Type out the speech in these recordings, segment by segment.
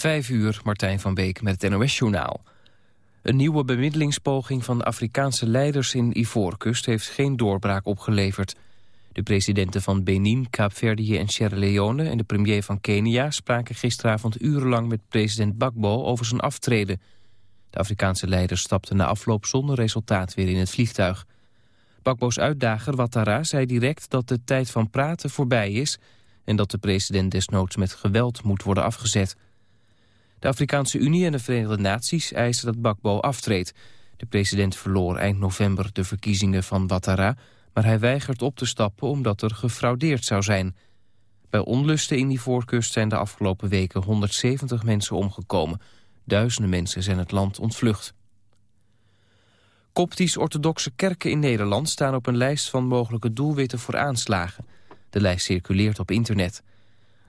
Vijf uur, Martijn van Beek met het NOS-journaal. Een nieuwe bemiddelingspoging van Afrikaanse leiders in Ivoorkust... heeft geen doorbraak opgeleverd. De presidenten van Benin, Kaapverdië en Sierra Leone... en de premier van Kenia spraken gisteravond urenlang met president Bakbo over zijn aftreden. De Afrikaanse leiders stapten na afloop zonder resultaat weer in het vliegtuig. Bakbo's uitdager Ouattara zei direct dat de tijd van praten voorbij is... en dat de president desnoods met geweld moet worden afgezet... De Afrikaanse Unie en de Verenigde Naties eisen dat Bakbo aftreedt. De president verloor eind november de verkiezingen van Ouattara... maar hij weigert op te stappen omdat er gefraudeerd zou zijn. Bij onlusten in die voorkust zijn de afgelopen weken 170 mensen omgekomen. Duizenden mensen zijn het land ontvlucht. Koptisch-orthodoxe kerken in Nederland staan op een lijst van mogelijke doelwitten voor aanslagen. De lijst circuleert op internet.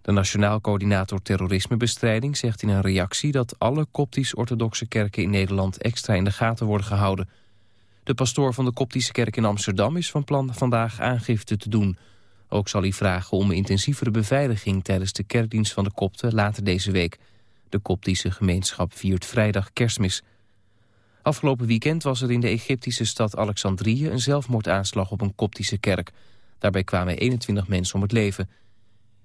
De Nationaal Coördinator Terrorismebestrijding zegt in een reactie... dat alle koptisch-orthodoxe kerken in Nederland extra in de gaten worden gehouden. De pastoor van de koptische kerk in Amsterdam is van plan vandaag aangifte te doen. Ook zal hij vragen om intensievere beveiliging tijdens de kerkdienst van de kopten later deze week. De koptische gemeenschap viert vrijdag kerstmis. Afgelopen weekend was er in de Egyptische stad Alexandrië een zelfmoordaanslag op een koptische kerk. Daarbij kwamen 21 mensen om het leven...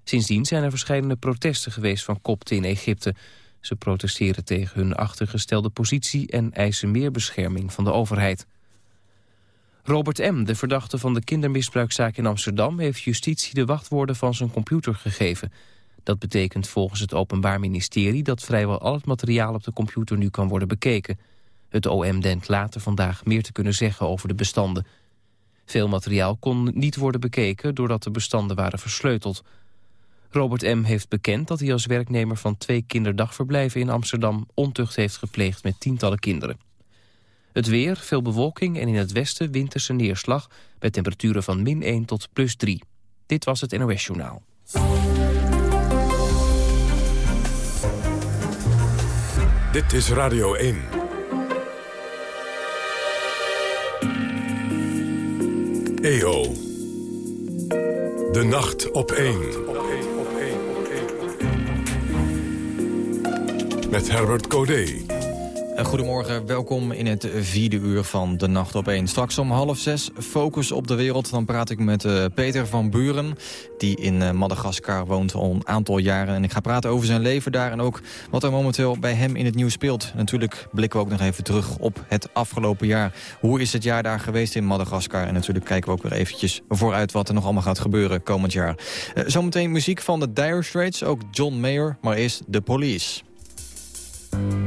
Sindsdien zijn er verschillende protesten geweest van kopten in Egypte. Ze protesteren tegen hun achtergestelde positie en eisen meer bescherming van de overheid. Robert M., de verdachte van de kindermisbruikzaak in Amsterdam... heeft justitie de wachtwoorden van zijn computer gegeven. Dat betekent volgens het Openbaar Ministerie... dat vrijwel al het materiaal op de computer nu kan worden bekeken. Het OM denkt later vandaag meer te kunnen zeggen over de bestanden. Veel materiaal kon niet worden bekeken doordat de bestanden waren versleuteld... Robert M. heeft bekend dat hij als werknemer van twee kinderdagverblijven in Amsterdam ontucht heeft gepleegd met tientallen kinderen. Het weer, veel bewolking en in het westen winterse neerslag... bij temperaturen van min 1 tot plus 3. Dit was het NOS Journaal. Dit is Radio 1. EO. De nacht op 1. Met Herbert Codé. Goedemorgen, welkom in het vierde uur van De Nacht op 1. Straks om half zes, focus op de wereld. Dan praat ik met uh, Peter van Buren, die in uh, Madagaskar woont al een aantal jaren. En ik ga praten over zijn leven daar en ook wat er momenteel bij hem in het nieuws speelt. Natuurlijk blikken we ook nog even terug op het afgelopen jaar. Hoe is het jaar daar geweest in Madagaskar? En natuurlijk kijken we ook weer eventjes vooruit wat er nog allemaal gaat gebeuren komend jaar. Zometeen muziek van de Dire Straits, ook John Mayer, maar eerst The Police. Thank you.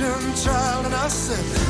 Christian child? And I said,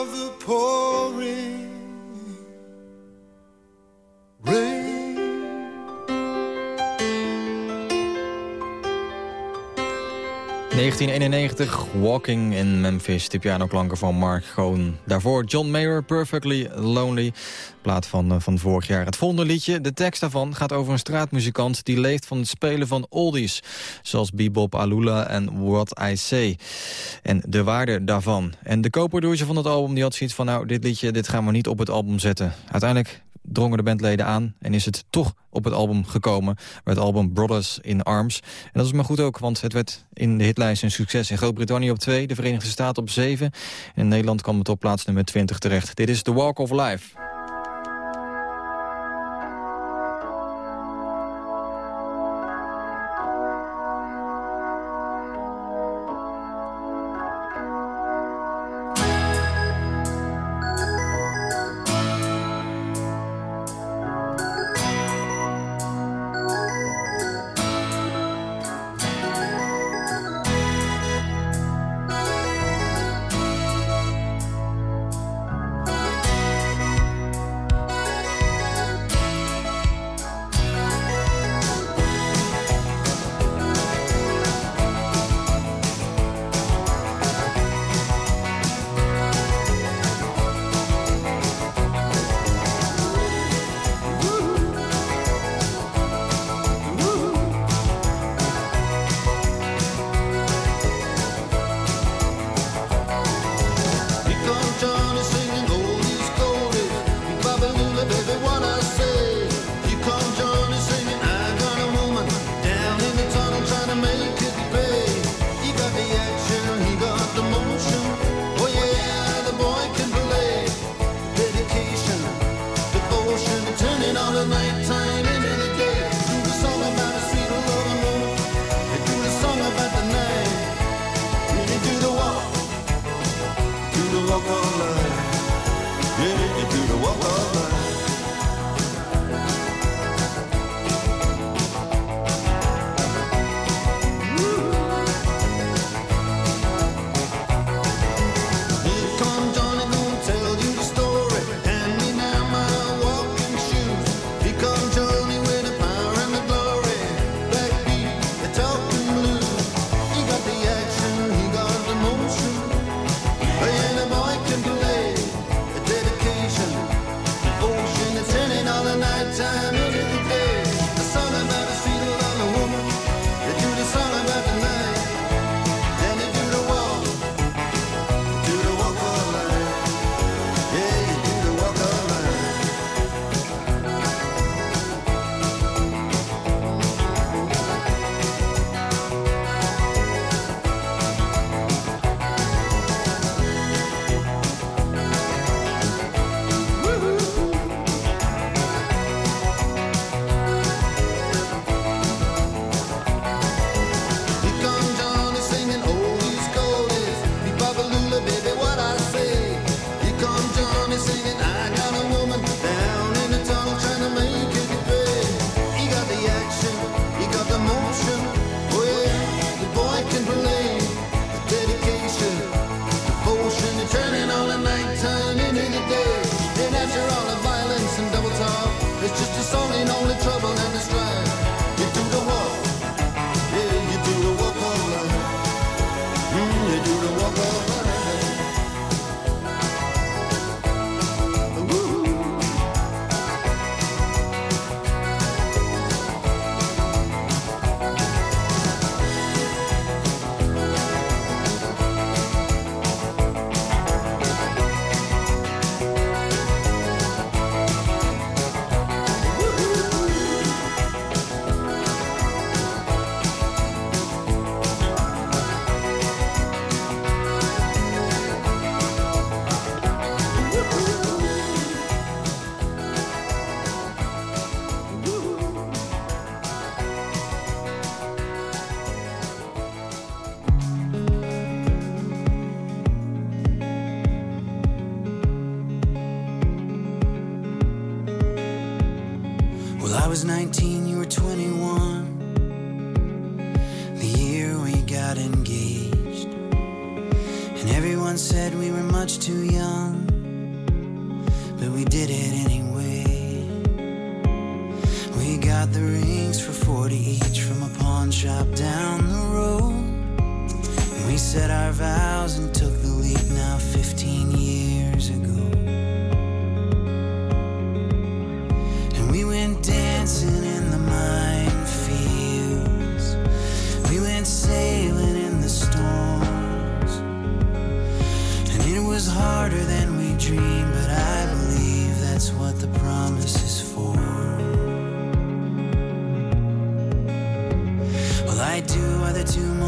1991, Walking in Memphis, de pianoklanken van Mark Goon. Daarvoor John Mayer, Perfectly Lonely, plaat van, eh, van vorig jaar. Het volgende liedje, de tekst daarvan, gaat over een straatmuzikant... die leeft van het spelen van oldies, zoals Bebop Alula en What I Say. En de waarde daarvan. En de co-producer van het album die had zoiets van... nou, dit liedje dit gaan we niet op het album zetten. Uiteindelijk drongen de bandleden aan en is het toch op het album gekomen. Het album Brothers in Arms. En dat is maar goed ook, want het werd in de hitlijst een succes. In Groot-Brittannië op 2, de Verenigde Staten op 7. En in Nederland kwam het op plaats nummer 20 terecht. Dit is The Walk of Life.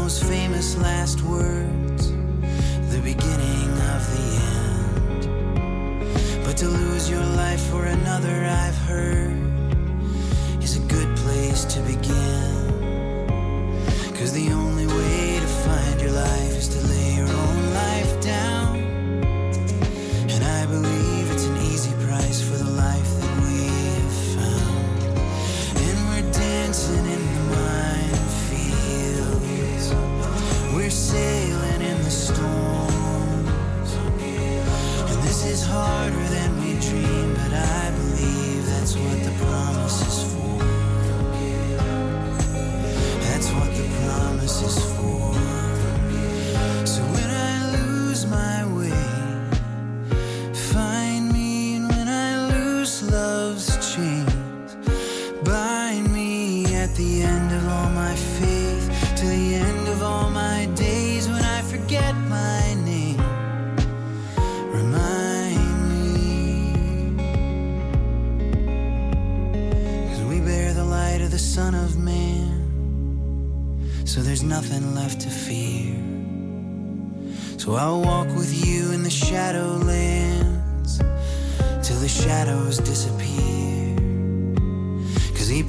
most famous last words, the beginning of the end. But to lose your life for another, I've heard, is a good place to begin. Cause the only way to find your life is to lay your own.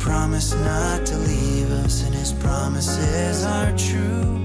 promised not to leave us, and his promises are true.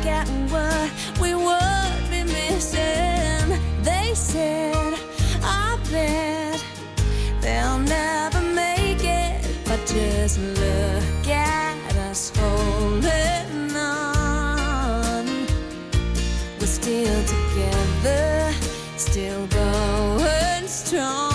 look at what we would be missing. They said, I bet they'll never make it, but just look at us holding on. We're still together, still going strong.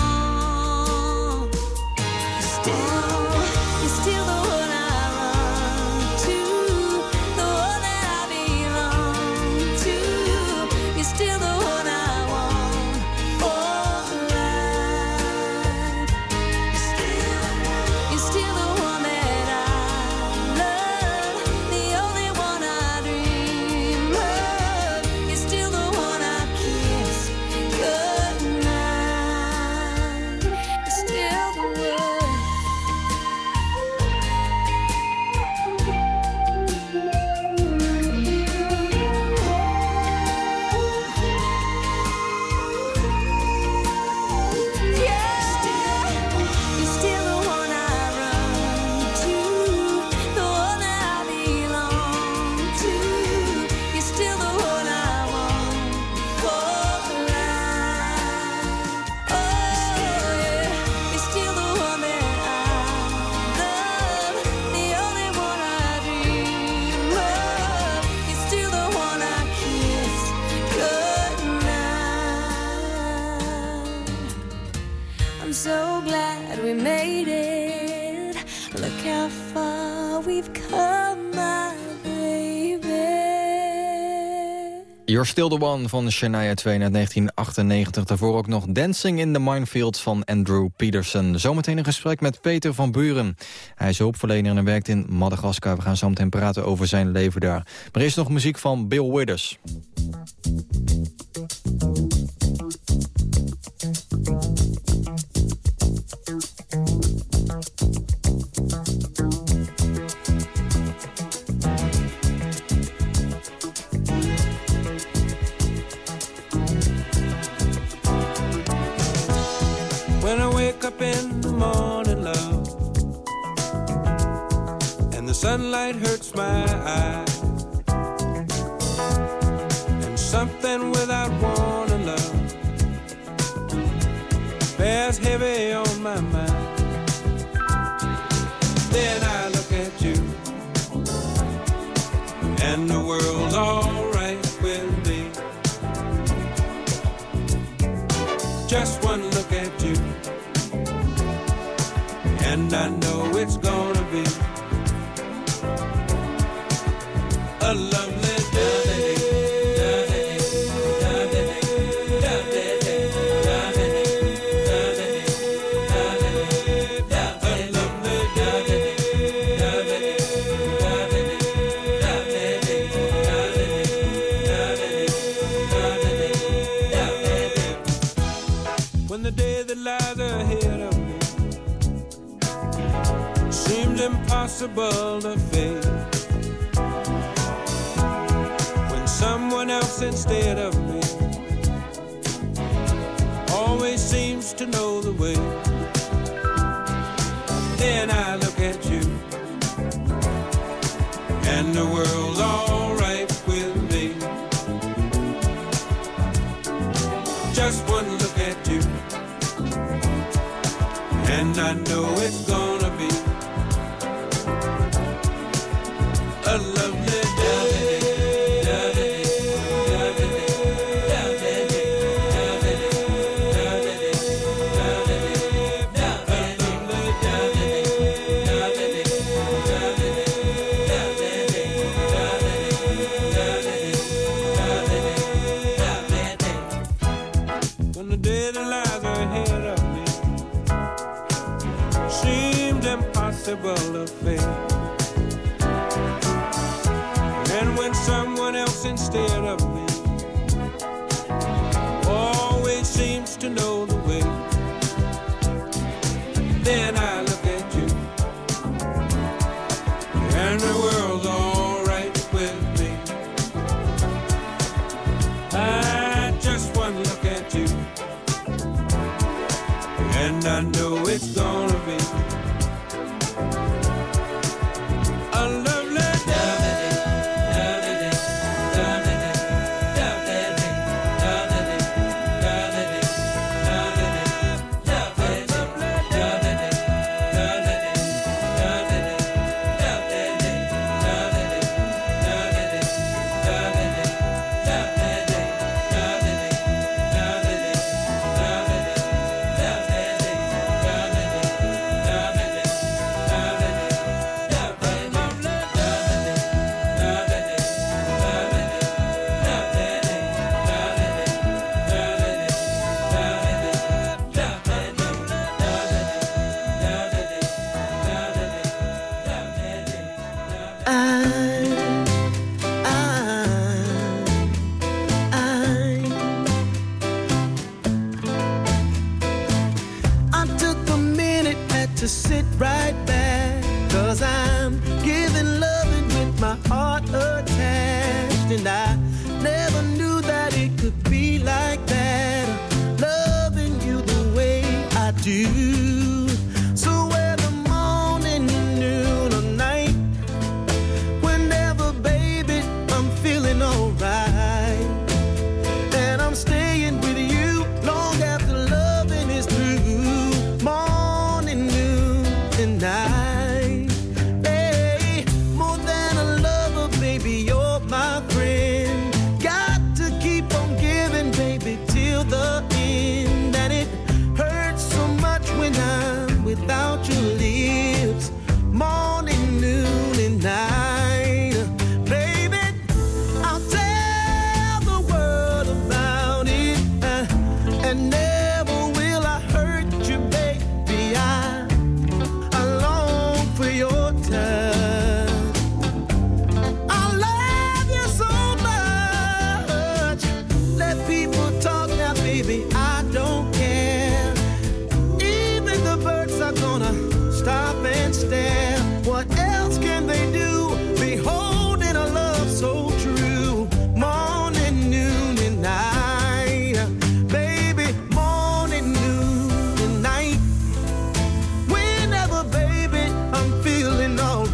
Stil Still The One van Shania 2 uit 1998. Daarvoor ook nog Dancing in the Minefield van Andrew Peterson. Zometeen een gesprek met Peter van Buren. Hij is hulpverlener en werkt in Madagaskar. We gaan zo meteen praten over zijn leven daar. Maar er is nog muziek van Bill Withers. in the world.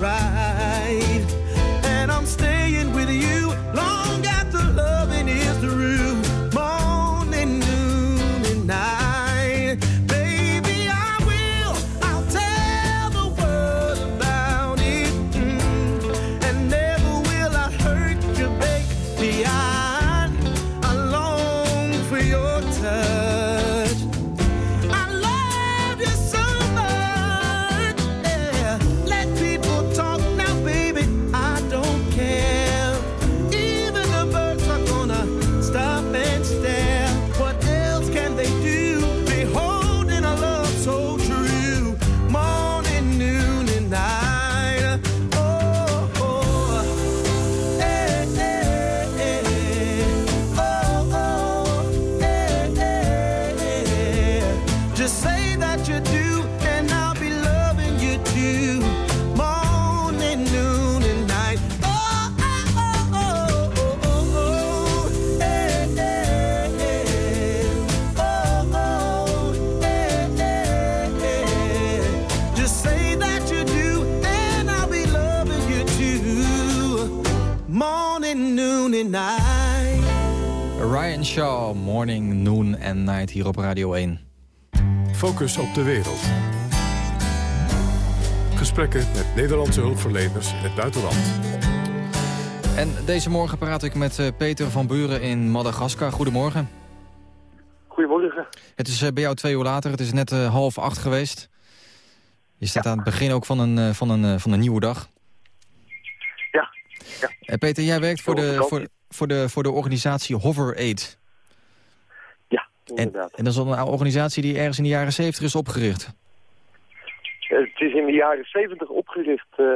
right. Shaw, Morning, Noon en Night hier op Radio 1. Focus op de wereld. Gesprekken met Nederlandse hulpverleners in het buitenland. En deze morgen praat ik met eh, Peter van Buren in Madagaskar. Goedemorgen. Goedemorgen. Het is eh, bij jou twee uur later. Het is net eh, half acht geweest. Je staat aan het begin ook van een, eh, van een, van een nieuwe dag. Ja. ja. Peter, jij werkt voor de, voor, voor, de, voor de organisatie Hover Aid. En, en dat is een organisatie die ergens in de jaren zeventig is opgericht. Het is in de jaren zeventig opgericht eh,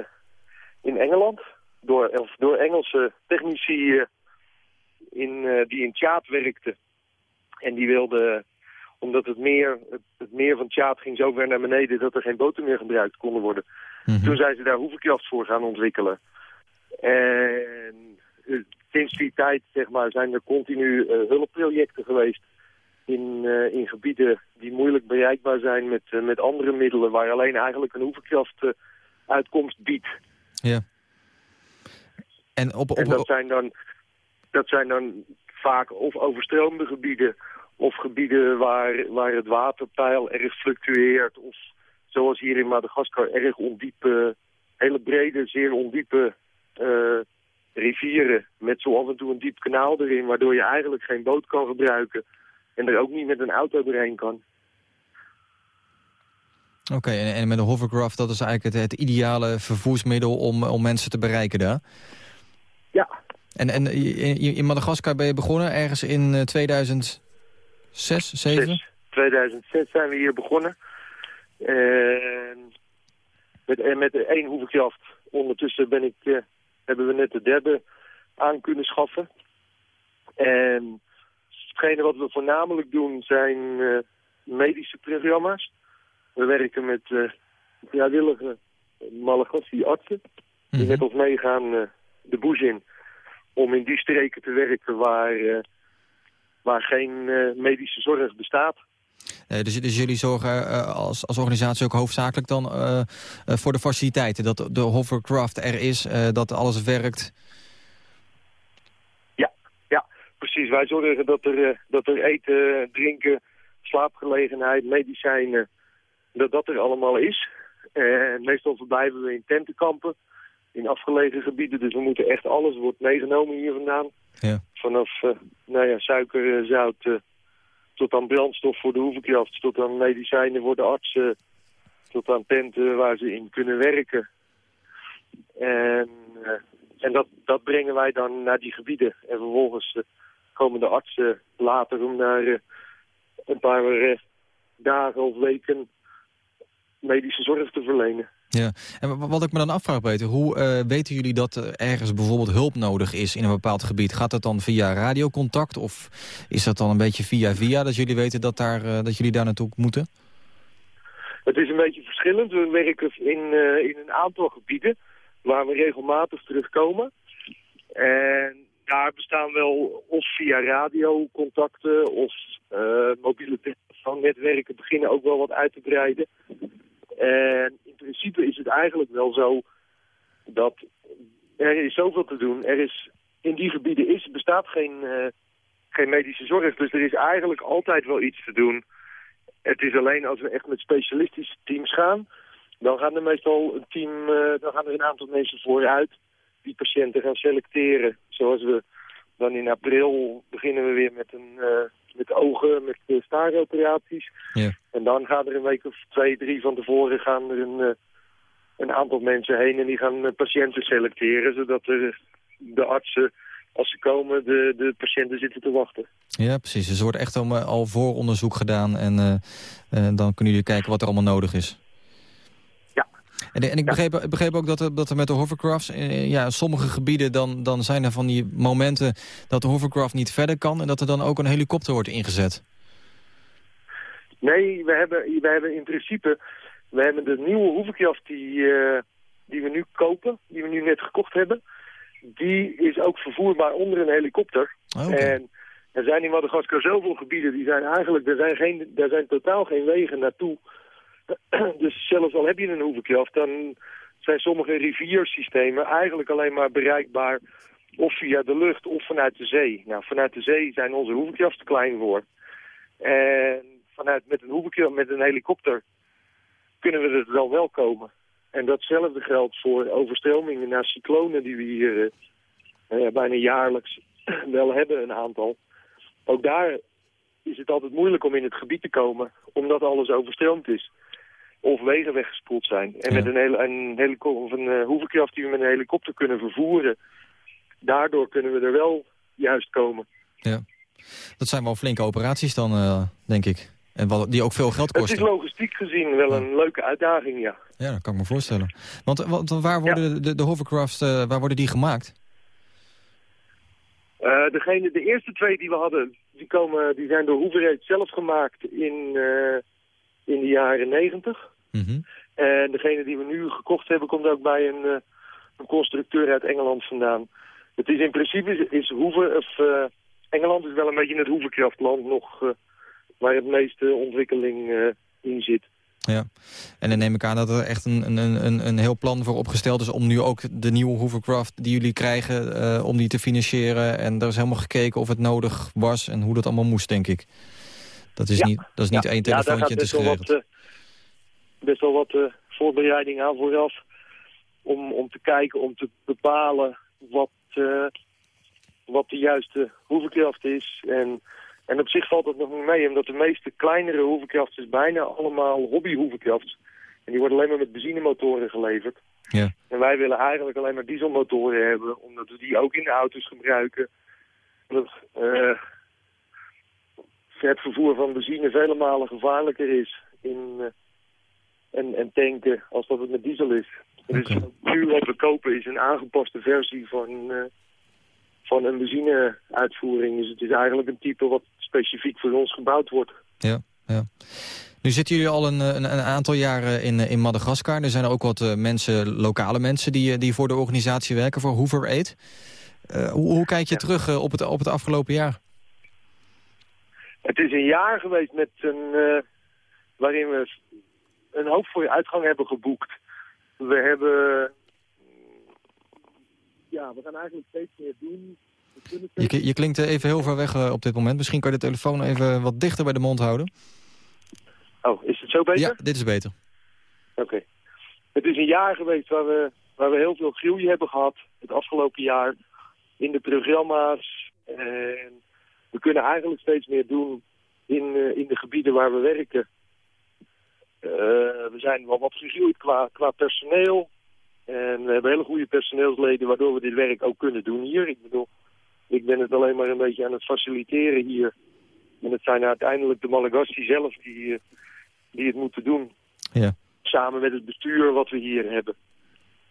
in Engeland. Door, of door Engelse technici eh, in, eh, die in Tjaat werkten. En die wilden, omdat het meer, het, het meer van Tjaat ging zo ver naar beneden... dat er geen boten meer gebruikt konden worden. Mhm. Toen zijn ze daar hoevenkracht voor gaan ontwikkelen. En sinds die tijd zeg maar, zijn er continu hulpprojecten geweest in, eh, in gebieden die moeilijk bereikbaar zijn met, eh, met andere middelen, waar alleen eigenlijk een hoevenkracht eh, uitkomst biedt. Ja. En op, op, En dat zijn dan, dat zijn dan vaak of overstroomde gebieden of gebieden waar, waar het waterpeil erg fluctueert. Of zoals hier in Madagaskar erg ondiepe, hele brede, zeer ondiepe rivieren. Met zo af en toe een diep kanaal erin, waardoor je eigenlijk geen boot kan gebruiken. En er ook niet met een auto doorheen kan. Oké, en, en met de hovercraft, dat is eigenlijk het, het ideale vervoersmiddel om, om mensen te bereiken daar? Ja. En, en in, in Madagaskar ben je begonnen ergens in eh, 2006, 2007? Zes. 2006 zijn we hier begonnen. En met, met één hoevenkracht. Ondertussen ben ik, eh, hebben we net de derde aan kunnen schaffen. En hetgene wat we voornamelijk doen zijn eh, medische programma's. We werken met, eh, vrijwillige Malagasy-artsen die Mhm. met ons meegaan eh, de bush in om in die streken te werken waar, waar geen medische zorg bestaat. Dus, dus jullie zorgen als, als organisatie ook hoofdzakelijk dan voor de faciliteiten. Dat de hovercraft er is, dat alles werkt. Precies, wij zorgen dat er, eh, dat er eten, drinken, slaapgelegenheid, medicijnen, dat dat er allemaal is. En meestal verblijven we in tentenkampen, in afgelegen gebieden. Dus we moeten echt alles wordt meegenomen hier vandaan. Ja. Vanaf eh, nou ja, suiker, eh, zout, tot aan brandstof voor de hoevenkracht, tot aan medicijnen voor de artsen, tot aan tenten waar ze in kunnen werken. En, en dat, dat brengen wij dan naar die gebieden. En vervolgens eh, komen de artsen later om daar eh, een paar eh, dagen of weken medische zorg te verlenen. Ja. En wa- wat ik me dan afvraag, Peter, hoe weten jullie dat er ergens bijvoorbeeld hulp nodig is in een bepaald gebied? Gaat dat dan via radiocontact of is dat dan een beetje via via dat jullie weten dat, daar, dat jullie daar naartoe moeten? Het is een beetje verschillend. We werken in, in een aantal gebieden waar we regelmatig terugkomen. En daar bestaan wel of via radiocontacten of eh, mobiele telefoonnetwerken beginnen ook wel wat uit te breiden. En in principe is het eigenlijk wel zo dat er is zoveel te doen. Er is, in die gebieden is, bestaat geen, eh, geen medische zorg, dus er is eigenlijk altijd wel iets te doen. Het is alleen als we echt met specialistische teams gaan, dan gaan er meestal een team, eh, dan gaan er een aantal mensen vooruit die patiënten gaan selecteren. Zoals we dan in april beginnen we weer met een eh, met ogen, met uh, staaroperaties. Ja. En dan gaan er een week of twee, drie van tevoren gaan er een, eh, een aantal mensen heen en die gaan eh, patiënten selecteren, zodat er de artsen als ze komen, de, de patiënten zitten te wachten. Ja, precies. Dus er wordt echt al, eh, al vooronderzoek gedaan en eh, eh, dan kunnen jullie kijken wat er allemaal nodig is. En, en ik, begreep, ik begreep ook dat er, dat er met de hovercrafts, eh, ja, sommige gebieden dan, dan zijn er van die momenten dat de hovercraft niet verder kan en dat er dan ook een helikopter wordt ingezet. Nee, we hebben, we hebben in principe, we hebben de nieuwe hoevenkraft die, eh, die we nu kopen, die we nu net gekocht hebben, die is ook vervoerbaar onder een helikopter. Oh, oké. En er zijn in Madagaskar zoveel gebieden, die zijn eigenlijk, er zijn, geen, er zijn totaal geen wegen naartoe. dus zelfs al heb je een hoevenkraft, dan zijn sommige riviersystemen eigenlijk alleen maar bereikbaar of via de lucht of vanuit de zee. Nou, vanuit de zee zijn onze hoevenkraften te klein voor. En vanuit met een hoevenkracht, met een helikopter, kunnen we er dan wel komen. En datzelfde geldt voor overstromingen naar cyclonen die we hier eh, nou bijna jaarlijks wel hebben, een aantal. Ook daar is het altijd moeilijk om in het gebied te komen, omdat alles overstroomd is. Of wegen weggespoeld zijn. En Ja. met een, hele, een, helikopter, of een uh, hoevenkracht die we met een helikopter kunnen vervoeren, daardoor kunnen we er wel juist komen. Dat zijn wel flinke operaties dan, eh, denk ik. En wat, die ook veel geld Het is kosten. logistiek gezien wel een leuke uitdaging, ja. Ja, dat kan ik me voorstellen. Want, want waar worden de, de hovercrafts, eh, waar worden die gemaakt? Eh, degene, de eerste twee die we hadden, die, komen, die zijn door Hoeverheid zelf gemaakt in, eh, in de jaren negentig. Mhm. En degene die we nu gekocht hebben, komt ook bij een, eh, een constructeur uit Engeland vandaan. Het is in principe, is, is Hoeven, of, eh, Engeland is wel een beetje het hoevenkrachtland nog, eh, waar het meeste ontwikkeling in zit. Ja. En dan neem ik aan dat er echt een, een, een, een heel plan voor opgesteld is... om nu ook de nieuwe hovercraft die jullie krijgen, om die te financieren. En daar is helemaal gekeken of het nodig was en hoe dat allemaal moest, denk ik. Dat is Ja. niet, dat is niet één ja, daar telefoontje gaat en het is best wel wat, geregeld. Best wel wat eh, voorbereiding aan vooraf. Om, om te kijken, om te bepalen wat, eh, wat de juiste hoevenkracht is. En, en op zich valt dat nog niet mee, omdat de meeste kleinere hoevenkrachten is bijna allemaal hobbyhoevenkracht. En die worden alleen maar met benzinemotoren geleverd. Ja. En wij willen eigenlijk alleen maar dieselmotoren hebben, omdat we die ook in de auto's gebruiken. Omdat eh, het vervoer van benzine vele malen gevaarlijker is in, en, en tanken als dat het met diesel is. Dus nu wat we kopen is een aangepaste versie van, eh, van een benzineuitvoering. Dus het is eigenlijk een type wat specifiek voor ons gebouwd wordt. Ja, ja. Nu zitten jullie al een, een, een aantal jaren in, in Madagaskar. Er zijn ook wat uh, mensen, lokale mensen die, die voor de organisatie werken, voor Hoover Aid. Uh, hoe, hoe, kijk je ja. terug op, het, op het afgelopen jaar? Het is een jaar geweest met een, uh, waarin we een hoop voor uitgang hebben geboekt. We hebben... Ja, we gaan eigenlijk steeds meer doen. Je, je, klinkt even heel ver weg uh, op dit moment. Misschien kan je de telefoon even wat dichter bij de mond houden. Oh, is het zo beter? Ja, dit is beter. Oké. Okay. Het is een jaar geweest waar we, waar we heel veel groei hebben gehad. Het afgelopen jaar in de programma's. En we kunnen eigenlijk steeds meer doen in, uh, in de gebieden waar we werken. Uh, we zijn wel wat gegroeid qua, qua personeel. En we hebben hele goede personeelsleden waardoor we dit werk ook kunnen doen hier. Ik bedoel, ik ben het alleen maar een beetje aan het faciliteren hier. En het zijn uiteindelijk de Malagasy zelf die, uh, die het moeten doen. Ja. Samen met het bestuur wat we hier hebben.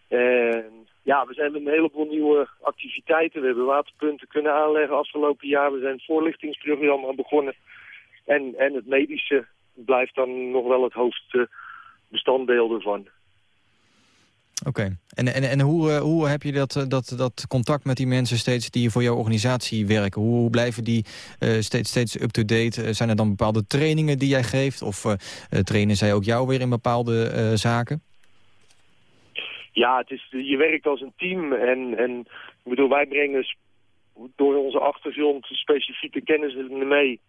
En ja, we zijn met een heleboel nieuwe activiteiten. We hebben waterpunten kunnen aanleggen afgelopen jaar. We zijn het voorlichtingsprogramma begonnen. En, en het medische blijft dan nog wel het hoofdbestanddeel ervan. Oké. Okay. En, en, en hoe, uh, hoe heb je dat, dat, dat contact met die mensen steeds die voor jouw organisatie werken? Hoe, blijven die uh, steeds, steeds up-to-date? Uh, zijn er dan bepaalde trainingen die jij geeft? Of trainen zij ook jou weer in bepaalde zaken? Ja, het is, je werkt als een team. En, en ik bedoel, wij brengen door onze achtergrond specifieke kennis mee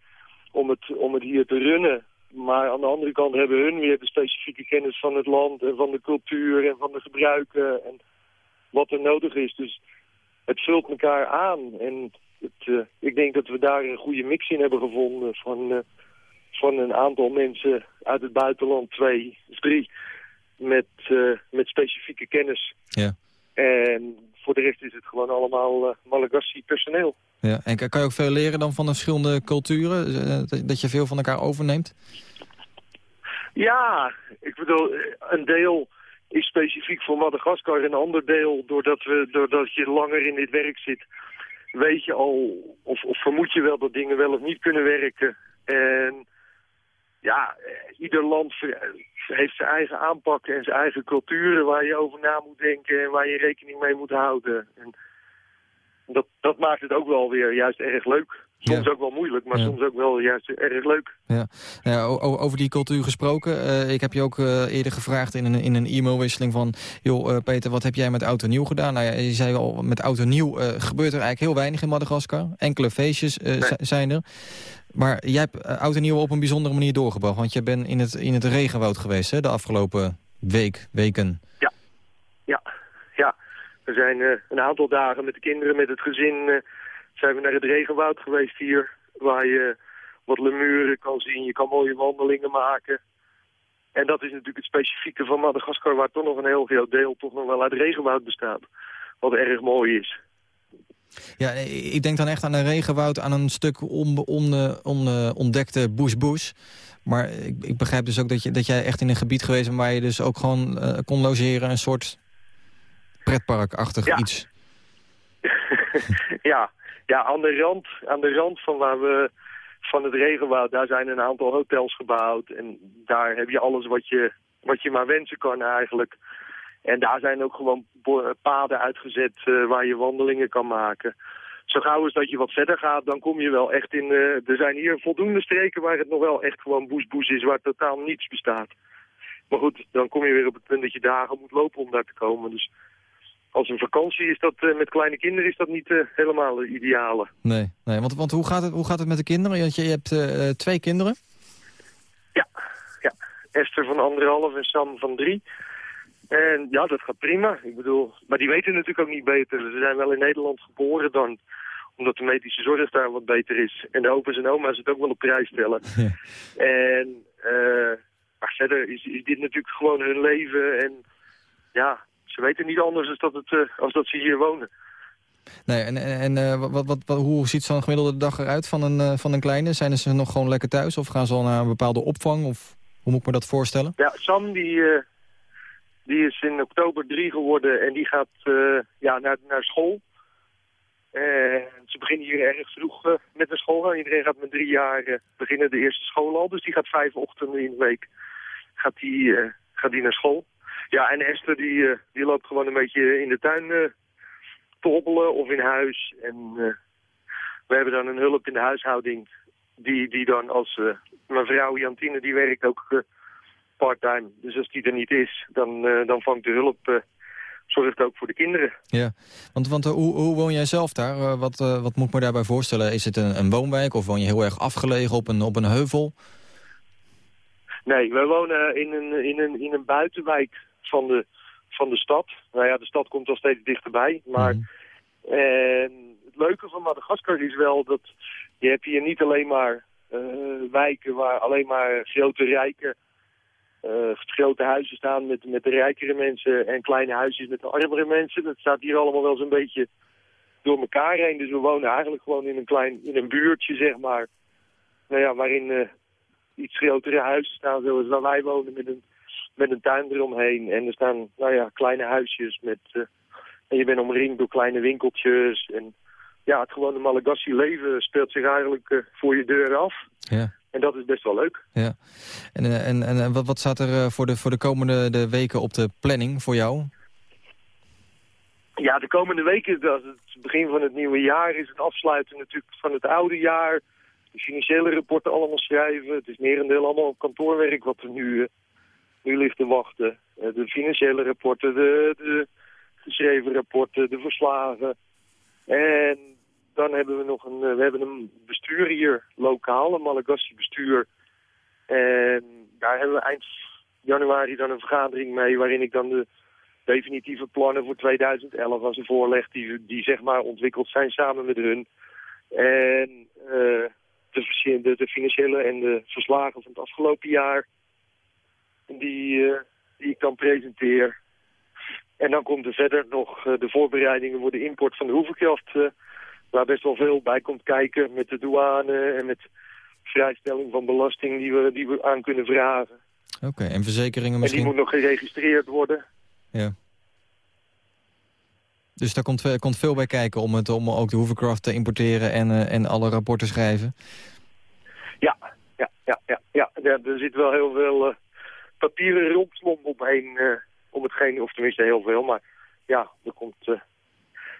om het, om het hier te runnen. Maar aan de andere kant hebben hun weer de specifieke kennis van het land en van de cultuur en van de gebruiken en wat er nodig is. Dus het vult elkaar aan. En het, uh, ik denk dat we daar een goede mix in hebben gevonden van, uh, van een aantal mensen uit het buitenland, twee, drie, met, uh, met specifieke kennis. Ja. En voor de rest is het gewoon allemaal Malagasy personeel. Ja, en kan je ook veel leren dan van de verschillende culturen? Dat je veel van elkaar overneemt? Ja, ik bedoel, een deel is specifiek voor Madagaskar. Een ander deel, doordat, we, doordat je langer in dit werk zit, weet je al, of, of vermoed je wel dat dingen wel of niet kunnen werken. En ja, ieder land heeft zijn eigen aanpak en zijn eigen culturen waar je over na moet denken en waar je rekening mee moet houden. En dat, dat maakt het ook wel weer juist erg leuk. Soms ja. ook wel moeilijk, maar ja. soms ook wel juist erg leuk. Ja. ja over die cultuur gesproken. Uh, ik heb je ook uh, eerder gevraagd in een, in een e-mailwisseling van... joh, uh, Peter, wat heb jij met Oud en Nieuw gedaan? Nou ja, je zei al, met Oud en Nieuw gebeurt er eigenlijk heel weinig in Madagaskar. Enkele feestjes nee. zijn er. Maar jij hebt Oud en Nieuw op een bijzondere manier doorgebracht. Want je bent in het, in het regenwoud geweest hè, de afgelopen week, weken. Ja, ja, ja. We zijn een aantal dagen met de kinderen, met het gezin zijn we naar het regenwoud geweest hier. Waar je wat lemuren kan zien. Je kan mooie wandelingen maken. En dat is natuurlijk het specifieke van Madagaskar... waar toch nog een heel groot deel toch nog wel uit regenwoud bestaat. Wat erg mooi is. Ja, ik denk dan echt aan een regenwoud, aan een stuk on, on, on, ontdekte bush-bush. Maar ik, ik, begrijp dus ook dat, je, dat jij echt in een gebied geweest bent... waar je dus ook gewoon uh, kon logeren, een soort pretparkachtig ja. iets. ja, ja, aan de rand, aan de rand van waar we van het regenwoud, daar zijn een aantal hotels gebouwd. En daar heb je alles wat je, wat je maar wensen kan eigenlijk. En daar zijn ook gewoon paden uitgezet uh, waar je wandelingen kan maken. Zo gauw is dat je wat verder gaat, dan kom je wel echt in... Uh, er zijn hier voldoende streken waar het nog wel echt gewoon boes-boes is, waar totaal niets bestaat. Maar goed, dan kom je weer op het punt dat je dagen moet lopen om daar te komen. Dus als een vakantie is dat uh, met kleine kinderen is dat niet uh, helemaal de ideale. Nee, nee want, want hoe, gaat het, hoe gaat het met de kinderen? Want je, je hebt uh, twee kinderen. Ja, ja, Esther van anderhalf en Sam van drie. En ja, dat gaat prima. Ik bedoel, maar die weten natuurlijk ook niet beter. Ze zijn wel in Nederland geboren dan, omdat de medische zorg daar wat beter is. En de opa's en oma's het ook wel op prijs stellen. Ja. En maar verder is, is dit natuurlijk gewoon hun leven en ja, ze weten niet anders als dat, het, uh, als dat ze hier wonen. Nee, en, en uh, wat, wat, wat, hoe ziet zo'n gemiddelde dag eruit van een, uh, van een kleine? Zijn ze nog gewoon lekker thuis of gaan ze al naar een bepaalde opvang? Of hoe moet ik me dat voorstellen? Ja, Sam die, die is in oktober drie geworden en die gaat ja, naar, naar school. Ze beginnen hier erg vroeg eh, met de school. Iedereen gaat met drie jaar eh, beginnen de eerste school al. Dus die gaat vijf ochtenden in de week gaat die, eh, gaat die naar school. Ja, en Esther die, eh, die loopt gewoon een beetje in de tuin eh, te hobbelen of in huis. En eh, we hebben dan een hulp in de huishouding. Die, die dan als eh, mijn vrouw Jantine, die werkt ook eh, part-time. Dus als die er niet is, dan, eh, dan vangt de hulp, eh, zorgt ook voor de kinderen. Ja, want, want eh, hoe, hoe woon jij zelf daar? Wat, wat moet ik me daarbij voorstellen? Is het een, een woonwijk of woon je heel erg afgelegen op een, op een heuvel? Nee, wij wonen in een, in een, in een buitenwijk van de, van de stad. Nou ja, de stad komt al steeds dichterbij. Maar Mhm. het leuke van Madagaskar is wel dat je hebt hier niet alleen maar wijken waar alleen maar grote rijke, eh, grote huizen staan met, met de rijkere mensen en kleine huisjes met de armere mensen. Dat staat hier allemaal wel zo'n beetje door elkaar heen. Dus we wonen eigenlijk gewoon in een klein, in een buurtje, zeg maar. Nou ja, waarin eh, iets grotere huizen staan, zoals waar wij wonen, met een, met een tuin eromheen. En er staan, nou ja, kleine huisjes met... eh, en je bent omringd door kleine winkeltjes. En ja, het gewone Malagasy leven speelt zich eigenlijk voor je deur af. Ja. En dat is best wel leuk. Ja. En, eh, en, en eh, wat, wat staat er eh, voor, de, voor de komende de weken op de planning voor jou? Ja, de komende weken, dat het begin van het nieuwe jaar, is het afsluiten natuurlijk van het oude jaar. De financiële rapporten allemaal schrijven. Het is merendeel allemaal kantoorwerk wat er nu, nu ligt te wachten. De financiële rapporten, de, de geschreven rapporten, de verslagen. En dan hebben we nog een, eh, we hebben een bestuur hier, lokaal, een Malagasy bestuur. En daar hebben we eind januari dan een vergadering mee waarin ik dan de definitieve plannen voor 2011 aan ze voorleg, die, die zeg maar ontwikkeld zijn samen met hun. En eh, de, financiële en de verslagen van het afgelopen jaar, die, eh, die ik dan presenteer. En dan komt er verder nog de voorbereidingen voor de import van de hoevenkracht, eh, waar best wel veel bij komt kijken met de douane en met vrijstelling van belasting die we, die we aan kunnen vragen. Oké, en verzekeringen En die misschien? moet nog geregistreerd worden. Ja. Dus daar komt, komt veel bij kijken om, het, om ook de hovercraft te importeren en, eh, en alle rapporten schrijven. Ja, ja, ja, ja. ja. Er, zit wel heel veel eh, papieren rompslomp omheen, eh, om hetgeen, of tenminste heel veel, maar ja, er komt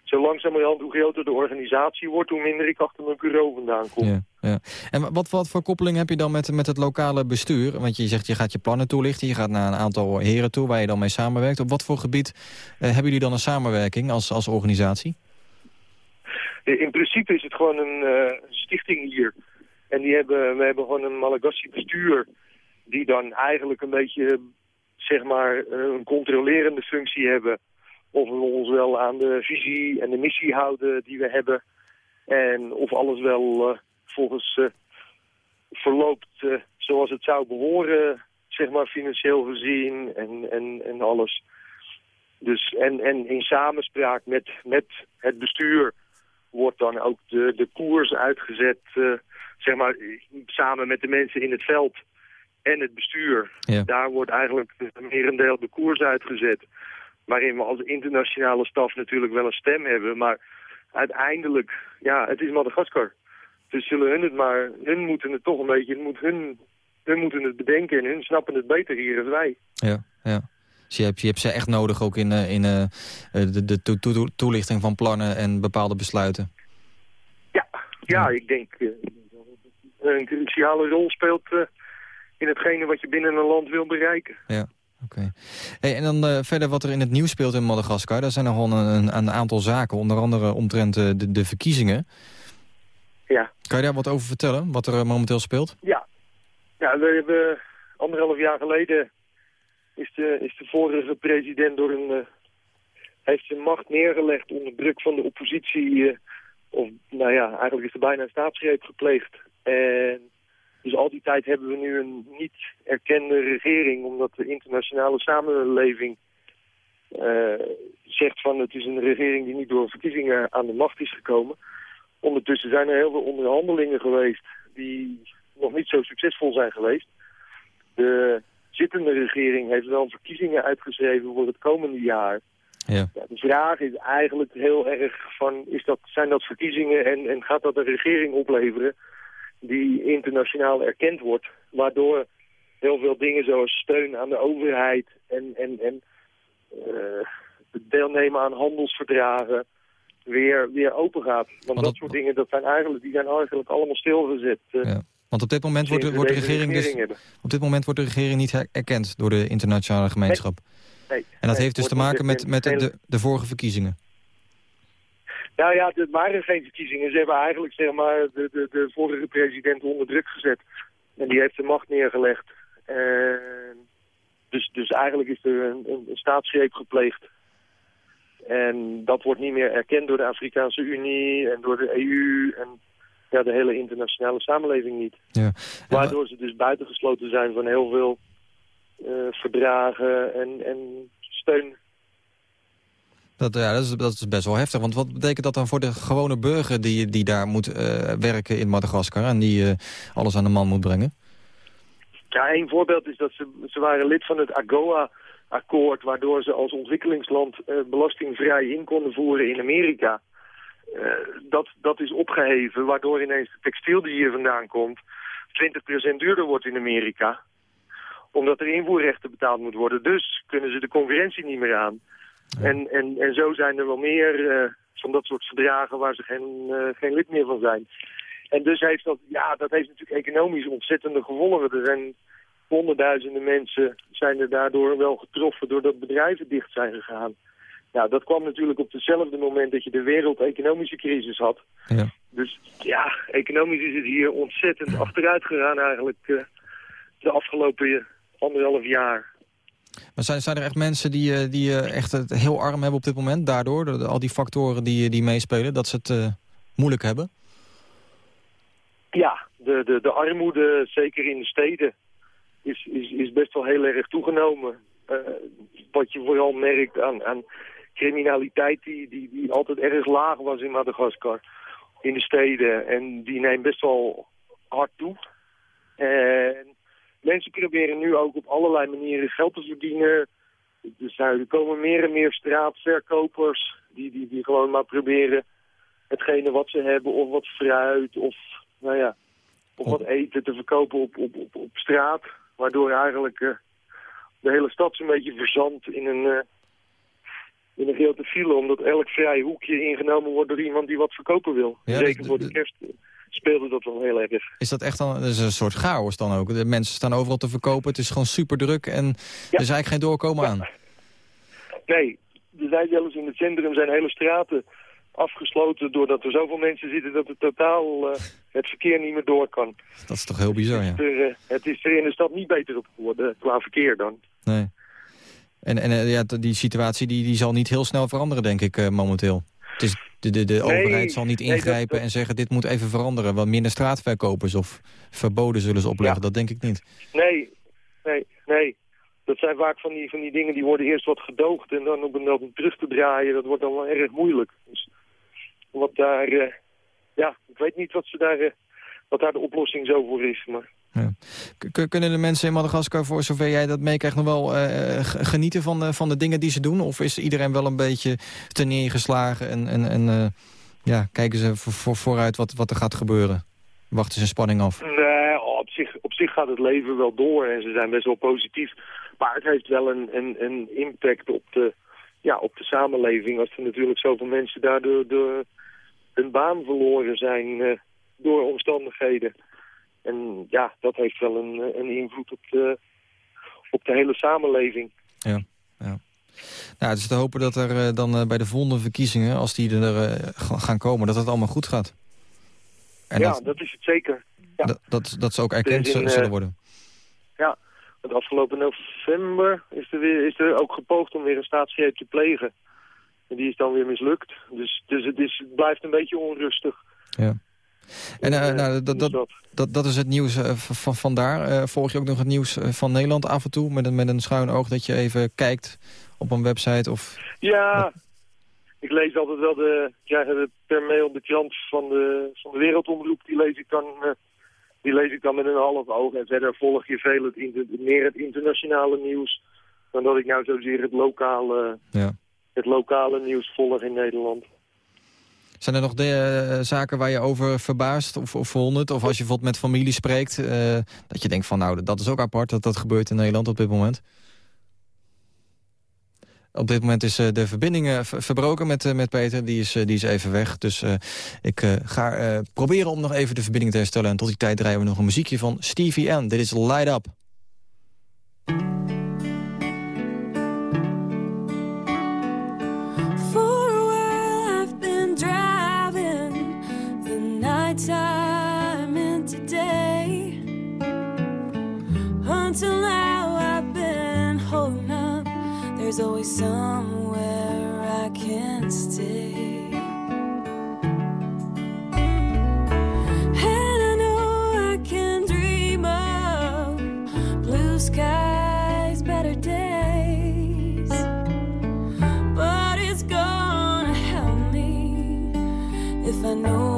zo langzamerhand, hoe groter de organisatie wordt, hoe minder ik achter mijn bureau vandaan kom. Ja, ja. En wat, wat voor koppeling heb je dan met, met het lokale bestuur? Want je zegt je gaat je plannen toelichten, je gaat naar een aantal heren toe waar je dan mee samenwerkt. Op wat voor gebied eh, hebben jullie dan een samenwerking als, als organisatie? In principe is het gewoon een eh, stichting hier. En die hebben, we hebben gewoon een Malagasy bestuur die dan eigenlijk een beetje, zeg maar, eh, een controlerende functie hebben. Of we ons wel aan de visie en de missie houden die we hebben. En of alles wel eh, volgens eh, verloopt eh, zoals het zou behoren, zeg maar, financieel gezien en, en, en alles. Dus, en, en in samenspraak met, met het bestuur wordt dan ook de, de koers uitgezet, zeg maar, samen met de mensen in het veld en het bestuur. Ja. Daar wordt eigenlijk een merendeel de koers uitgezet. Waarin we als internationale staf natuurlijk wel een stem hebben. Maar uiteindelijk, ja, het is Madagaskar. Dus zullen hun het maar, hun moeten het toch een beetje, het moet hun, hun moeten het bedenken en hun snappen het beter hier dan wij. Ja, ja. Dus je hebt, je hebt ze echt nodig ook in, eh, in eh, eh, de, de to- to- toelichting van plannen en bepaalde besluiten. Ja, ja, ik denk een cruciale rol speelt in hetgene wat je binnen een land wil bereiken. Ja, oké. Hey, en dan eh, verder wat er in het nieuws speelt in Madagaskar. Daar zijn nog wel een, een, aantal zaken, onder andere omtrent eh, de, de verkiezingen. Ja. Kan je daar wat over vertellen, wat er eh, momenteel speelt? Ja. Ja, we hebben anderhalf jaar geleden is de, is de vorige president door een, heeft zijn macht neergelegd onder druk van de oppositie. of nou ja, eigenlijk is er bijna een staatsgreep gepleegd. En dus al die tijd hebben we nu een niet erkende regering, omdat de internationale samenleving eh, zegt van het is een regering die niet door verkiezingen aan de macht is gekomen. Ondertussen zijn er heel veel onderhandelingen geweest die nog niet zo succesvol zijn geweest. De zittende regering heeft wel verkiezingen uitgeschreven voor het komende jaar. Ja. Ja, de vraag is eigenlijk heel erg van, is dat, zijn dat verkiezingen en, en gaat dat een regering opleveren die internationaal erkend wordt, waardoor heel veel dingen zoals steun aan de overheid en, en, en het deelnemen aan handelsverdragen weer, weer open gaat. Want dat, dat- soort dingen, dat zijn eigenlijk, die zijn eigenlijk allemaal stilgezet. eh, Ja. Want op dit moment wordt, de- wordt de regering dus, op dit moment wordt de regering niet erkend door de internationale gemeenschap. Nee, En dat nee, heeft dus te maken met, met de, de vorige verkiezingen. Nou ja, het waren geen verkiezingen. Ze hebben eigenlijk zeg maar, de, de, de vorige president onder druk gezet. En die heeft de macht neergelegd. En dus, dus eigenlijk is er een, een, een staatsgreep gepleegd. En dat wordt niet meer erkend door de Afrikaanse Unie en door de EU en ja, de hele internationale samenleving niet. Ja. Waardoor ze dus buitengesloten zijn van heel veel eh, verdragen en, en steun Dat, ja, dat, is, best wel heftig. Want wat betekent dat dan voor de gewone burger die, die daar moet eh, werken in Madagaskar... en die eh, alles aan de man moet brengen? Ja, één voorbeeld is dat ze, ze waren lid van het AGOA-akkoord... waardoor ze als ontwikkelingsland eh, belastingvrij in konden voeren in Amerika. Dat, dat is opgeheven, waardoor ineens de textiel die hier vandaan komt... 20% duurder wordt in Amerika. Omdat er invoerrechten betaald moet worden. Dus kunnen ze de concurrentie niet meer aan. En, en, en zo zijn er wel meer eh, van dat soort verdragen waar ze geen, eh, geen lid meer van zijn. En dus heeft dat, ja, dat heeft natuurlijk economisch ontzettende gevolgen. Er zijn honderdduizenden mensen zijn er daardoor wel getroffen doordat bedrijven dicht zijn gegaan. Nou, dat kwam natuurlijk op hetzelfde moment dat je de wereldeconomische crisis had. Ja. Dus ja, economisch is het hier ontzettend achteruit gegaan eigenlijk eh, de afgelopen anderhalf jaar. Maar zijn, zijn er echt mensen die, eh, die eh, echt het heel arm hebben op dit moment... daardoor, al die factoren die, die meespelen... dat ze het eh, moeilijk hebben? Ja, de, de, de armoede, zeker in de steden, is, is, is best wel heel erg toegenomen. Wat je vooral merkt aan, aan criminaliteit die, die, die altijd erg laag was in Madagaskar. In de steden. En die neemt best wel hard toe. En mensen proberen nu ook op allerlei manieren geld te verdienen. Dus nou, er komen meer en meer straatverkopers die, die, die gewoon maar proberen hetgene wat ze hebben, of wat fruit, of nou ja, of wat eten te verkopen op, op, op, op straat. Waardoor eigenlijk eh, de hele stad zo'n beetje verzandt in een, eh, in een grote file. Omdat elk vrij hoekje ingenomen wordt door iemand die wat verkopen wil. Ja, Zeker voor de- kerst speelde dat wel heel erg. Is dat echt dan, dat is een soort chaos dan ook? De mensen staan overal te verkopen, het is gewoon super druk... en er is eigenlijk geen doorkomen aan. Nee, er zijn zelfs in het centrum zijn hele straten afgesloten doordat er zoveel mensen zitten dat het totaal eh, het verkeer niet meer door kan. Dat is toch heel bizar, ja. Het, is er, eh, het is er in de stad niet beter op geworden qua verkeer dan. Nee. En, en eh, ja, die situatie die, die zal niet heel snel veranderen, denk ik, momenteel. Het is, de de, de overheid zal niet nee, dat- ingrijpen en zeggen... dit moet even veranderen, wat minder straatverkopers of verboden zullen ze opleggen. Ja. Dat denk ik niet. Nee, nee, nee. Dat zijn vaak van die, van die dingen die worden eerst wat gedoogd en dan op een, op een terug te draaien, dat wordt dan wel erg moeilijk. Dus wat daar, eh, ja, ik weet niet wat, ze daar, eh, wat daar de oplossing zo voor is. Maar Kunnen de mensen in Madagaskar, voor zover jij dat meekrijgt... nog wel eh, g- genieten van, de- van de dingen die ze doen? Of is iedereen wel een beetje te neergeslagen en, en, en eh, ja, kijken ze voor, voor, vooruit wat, wat er gaat gebeuren? Wachten ze in spanning af? nee, op, zich, op zich gaat het leven wel door en ze zijn best wel positief. Maar het heeft wel een, een, een impact op de, ja, op de samenleving. Als er natuurlijk zoveel mensen daardoor de, hun baan verloren zijn eh, door omstandigheden. En ja, dat heeft wel een, eh, een invloed op de, op de hele samenleving. Ja, ja. Nou, het is te hopen dat er eh, dan eh, bij de volgende verkiezingen, als die er ga- gaan komen, dat het allemaal goed gaat. En ja, dat, dat, is het zeker. ja. dat, dat, dat ze ook erkend Er een, z- zullen worden. Ja, want afgelopen november is er, weer, is er ook gepoogd om weer een staatsgreep te plegen. En die is dan weer mislukt. Dus, dus het, is, het blijft een beetje onrustig. Ja. En eh, nou, dat, dat, dat, dat is het nieuws eh, van vandaar. Eh volg je ook nog het nieuws van Nederland af en toe? Met een, met een schuin oog dat je even kijkt op een website? Of... Ja, ik lees altijd wel de, ja, per mail de krant van de, van de Wereldomroep. Die lees ik dan... die lees ik dan met een half oog. En verder volg je veel het, meer het internationale nieuws. Dan dat ik nou zozeer het lokale Ja. het lokale nieuws volgen in Nederland. Zijn er nog de, eh, zaken waar je over verbaast of, of? Of als je bijvoorbeeld met familie spreekt, eh, dat je denkt van nou, dat is ook apart dat dat gebeurt in Nederland op dit moment? Op dit moment is eh, de verbinding ver- verbroken met, met Peter. Die is, die is even weg. Dus ik ga proberen om nog even de verbinding te herstellen. En tot die tijd draaien we nog een muziekje van Stevie N. Dit is Light Up. Nighttime into day. Until now I've been holding up. There's always somewhere I can stay. And I know I can dream up blue skies, better days, but it's gonna help me if I know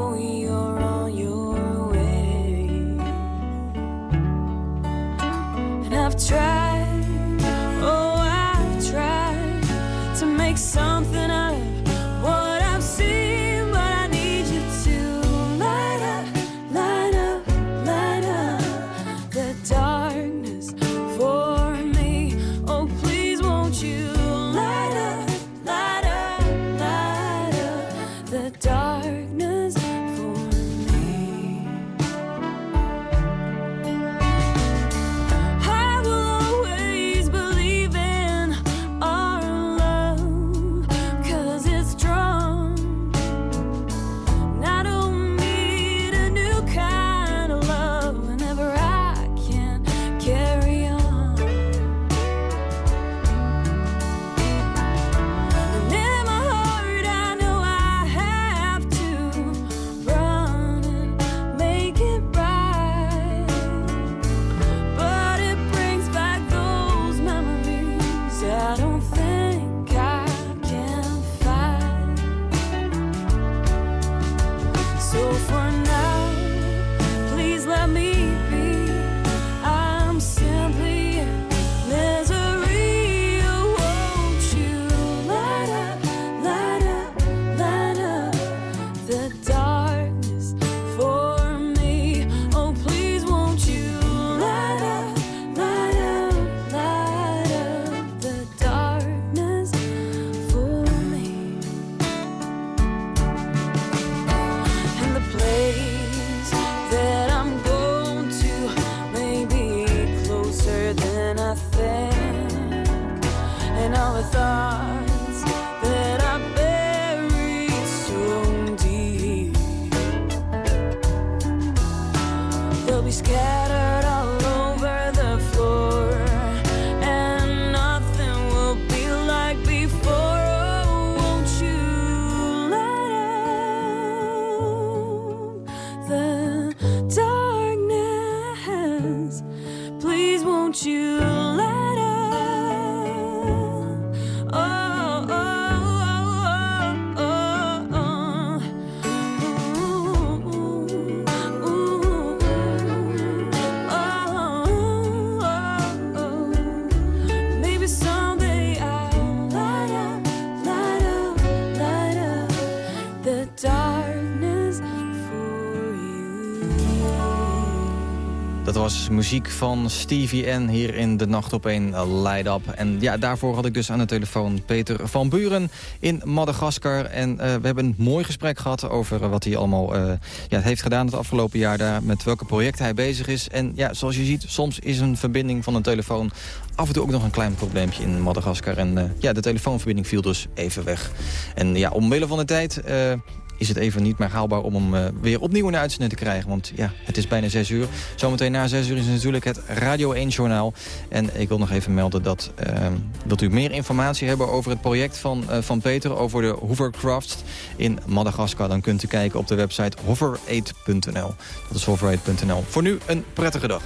tried, oh, I've tried to make something Muziek van Stevie N hier in De Nacht op een Light Up. En ja, daarvoor had ik dus aan de telefoon Peter van Buren in Madagaskar. En eh, we hebben een mooi gesprek gehad over wat hij allemaal eh, ja, heeft gedaan het afgelopen jaar daar. Met welke projecten hij bezig is. En ja, zoals je ziet, soms is een verbinding van een telefoon af en toe ook nog een klein probleempje in Madagaskar. En eh, ja, de telefoonverbinding viel dus even weg. En ja, omwille van de tijd... is het even niet meer haalbaar om hem eh, weer opnieuw in de uitzending te krijgen. Want ja, het is bijna 6 uur. Zometeen na 6 uur is natuurlijk het Radio 1-journaal. En ik wil nog even melden dat... wilt u meer informatie hebben over het project van, eh, van Peter... over de hovercrafts in Madagaskar... dan kunt u kijken op de website hover8.nl. Dat is hover8.nl. Voor nu een prettige dag.